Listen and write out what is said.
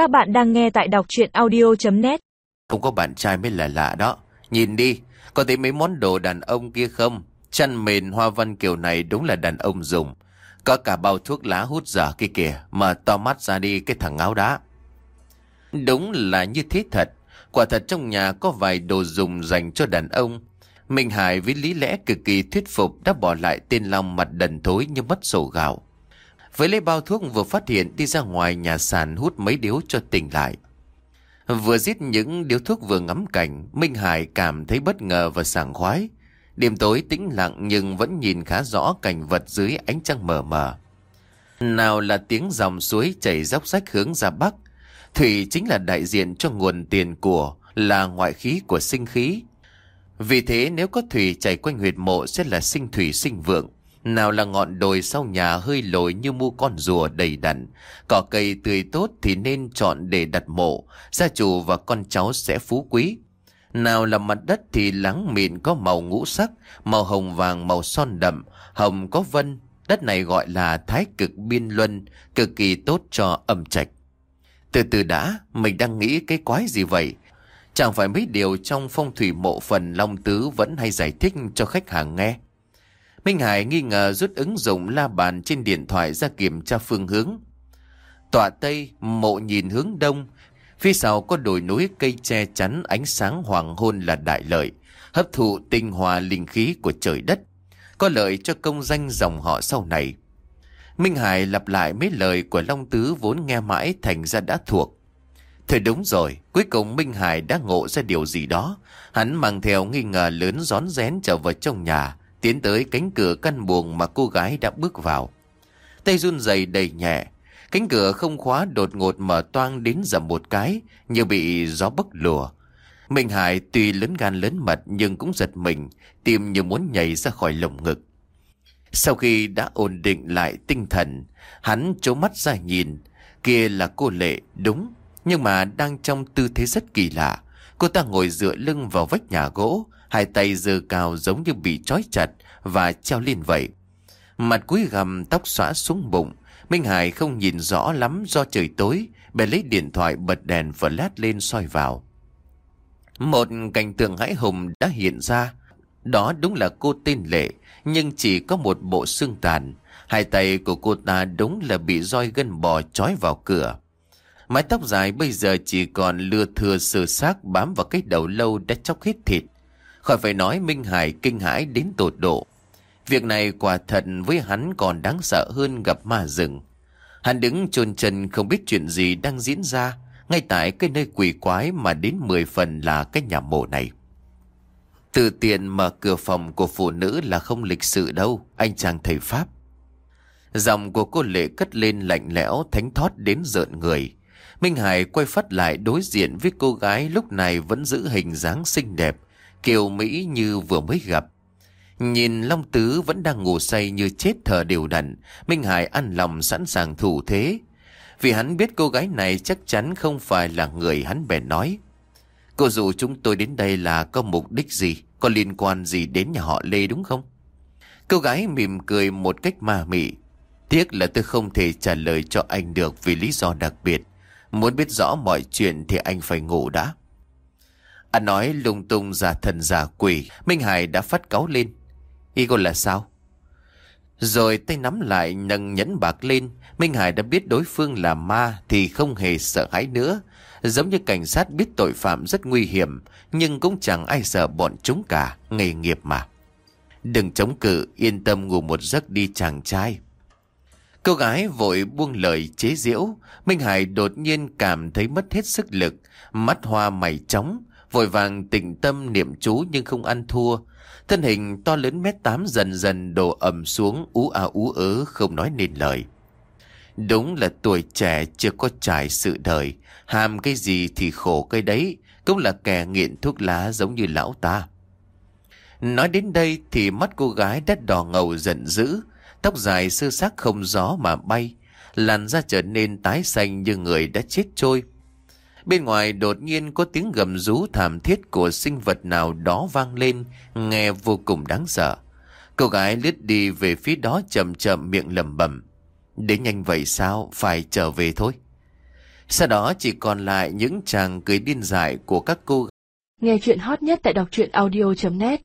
Các bạn đang nghe tại đọc chuyện audio.net Không có bạn trai mới là lạ đó. Nhìn đi, có thấy mấy món đồ đàn ông kia không? Chăn mền hoa văn kiểu này đúng là đàn ông dùng. Có cả bao thuốc lá hút dở kia kìa, mà to mắt ra đi cái thằng áo đá. Đúng là như thế thật. Quả thật trong nhà có vài đồ dùng dành cho đàn ông. Minh Hải với lý lẽ cực kỳ thuyết phục đã bỏ lại tên Long mặt đần thối như mất sổ gạo. Với lấy bao thuốc vừa phát hiện đi ra ngoài nhà sàn hút mấy điếu cho tỉnh lại. Vừa giết những điếu thuốc vừa ngắm cảnh, Minh Hải cảm thấy bất ngờ và sảng khoái. Đêm tối tĩnh lặng nhưng vẫn nhìn khá rõ cảnh vật dưới ánh trăng mờ mờ. Nào là tiếng dòng suối chảy dốc rách hướng ra bắc. Thủy chính là đại diện cho nguồn tiền của, là ngoại khí của sinh khí. Vì thế nếu có thủy chảy quanh huyệt mộ sẽ là sinh thủy sinh vượng. Nào là ngọn đồi sau nhà hơi lồi như mu con rùa đầy đặn. Cỏ cây tươi tốt thì nên chọn để đặt mộ. Gia chủ và con cháu sẽ phú quý. Nào là mặt đất thì láng mịn có màu ngũ sắc, màu hồng vàng, màu son đậm, hồng có vân. Đất này gọi là thái cực biên luân, cực kỳ tốt cho âm trạch. Từ từ đã, mình đang nghĩ cái quái gì vậy? Chẳng phải mấy điều trong phong thủy mộ phần Long Tứ vẫn hay giải thích cho khách hàng nghe. Minh Hải nghi ngờ rút ứng dụng la bàn trên điện thoại ra kiểm tra phương hướng. Tọa Tây, mộ nhìn hướng đông, phía sau có đồi núi cây che chắn ánh sáng hoàng hôn là đại lợi, hấp thụ tinh hòa linh khí của trời đất, có lợi cho công danh dòng họ sau này. Minh Hải lặp lại mấy lời của Long Tứ vốn nghe mãi thành ra đã thuộc. Thế đúng rồi, cuối cùng Minh Hải đã ngộ ra điều gì đó. Hắn mang theo nghi ngờ lớn rón rén trở vào trong nhà, tiến tới cánh cửa căn buồng mà cô gái đã bước vào. Tay run rẩy đầy nhẹ, cánh cửa không khóa đột ngột mở toang đến dầm một cái, như bị gió bấc lùa. Minh Hải tuy lớn gan lớn mật nhưng cũng giật mình, tim như muốn nhảy ra khỏi lồng ngực. Sau khi đã ổn định lại tinh thần, hắn trố mắt ra nhìn, kia là cô Lệ, đúng, nhưng mà đang trong tư thế rất kỳ lạ. Cô ta ngồi dựa lưng vào vách nhà gỗ, hai tay giơ cao giống như bị trói chặt và treo lên vậy. Mặt cúi gằm tóc xõa xuống bụng, Minh Hải không nhìn rõ lắm do trời tối, bèn lấy điện thoại bật đèn và lát lên soi vào. Một cảnh tượng hãi hùng đã hiện ra, đó đúng là cô tên Lệ, nhưng chỉ có một bộ xương tàn. Hai tay của cô ta đúng là bị roi gân bò trói vào cửa. Mái tóc dài bây giờ chỉ còn lưa thưa sờ xác bám vào cái đầu lâu đã chóc hết thịt. Khỏi phải nói Minh Hải kinh hãi đến tột độ. Việc này quả thật với hắn còn đáng sợ hơn gặp ma rừng. Hắn đứng chôn chân không biết chuyện gì đang diễn ra, ngay tại cái nơi quỷ quái mà đến 10 phần là cái nhà mộ này. Từ tiền mở cửa phòng của phụ nữ là không lịch sự đâu, anh chàng thầy Pháp. Giọng của cô Lệ cất lên lạnh lẽo, thánh thót đến rợn người. Minh Hải quay phát lại đối diện với cô gái lúc này vẫn giữ hình dáng xinh đẹp, kiều Mỹ như vừa mới gặp. Nhìn Long Tứ vẫn đang ngủ say như chết thở đều đặn, Minh Hải ăn lòng sẵn sàng thủ thế. Vì hắn biết cô gái này chắc chắn không phải là người hắn bèn nói. Cô dù chúng tôi đến đây là có mục đích gì, có liên quan gì đến nhà họ Lê đúng không? Cô gái mỉm cười một cách ma mị. Tiếc là tôi không thể trả lời cho anh được vì lý do đặc biệt. Muốn biết rõ mọi chuyện thì anh phải ngủ đã. Anh nói lung tung giả thần giả quỷ, Minh Hải đã phát cáu lên. Ý cô là sao? Rồi tay nắm lại nâng nhẫn bạc lên, Minh Hải đã biết đối phương là ma thì không hề sợ hãi nữa. Giống như cảnh sát biết tội phạm rất nguy hiểm, nhưng cũng chẳng ai sợ bọn chúng cả, nghề nghiệp mà. Đừng chống cự, yên tâm ngủ một giấc đi chàng trai. Cô gái vội buông lời chế giễu, Minh Hải đột nhiên cảm thấy mất hết sức lực, mắt hoa mày trống, vội vàng tỉnh tâm niệm chú nhưng không ăn thua. Thân hình to lớn mét tám dần dần đổ ẩm xuống ú à ú ớ không nói nên lời. Đúng là tuổi trẻ chưa có trải sự đời, ham cái gì thì khổ cái đấy, cũng là kẻ nghiện thuốc lá giống như lão ta. Nói đến đây thì mắt cô gái đã đỏ ngầu giận dữ, tóc dài sơ xác không gió mà bay, làn da trở nên tái xanh như người đã chết trôi. Bên ngoài đột nhiên có tiếng gầm rú thảm thiết của sinh vật nào đó vang lên, nghe vô cùng đáng sợ. Cô gái lướt đi về phía đó chậm chậm miệng lẩm bẩm. Đến nhanh vậy sao, phải trở về thôi. Sau đó chỉ còn lại những chàng cười điên dại của các cô Nghe chuyện hot nhất tại đọc truyện audio.net